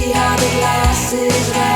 see how the glass is round.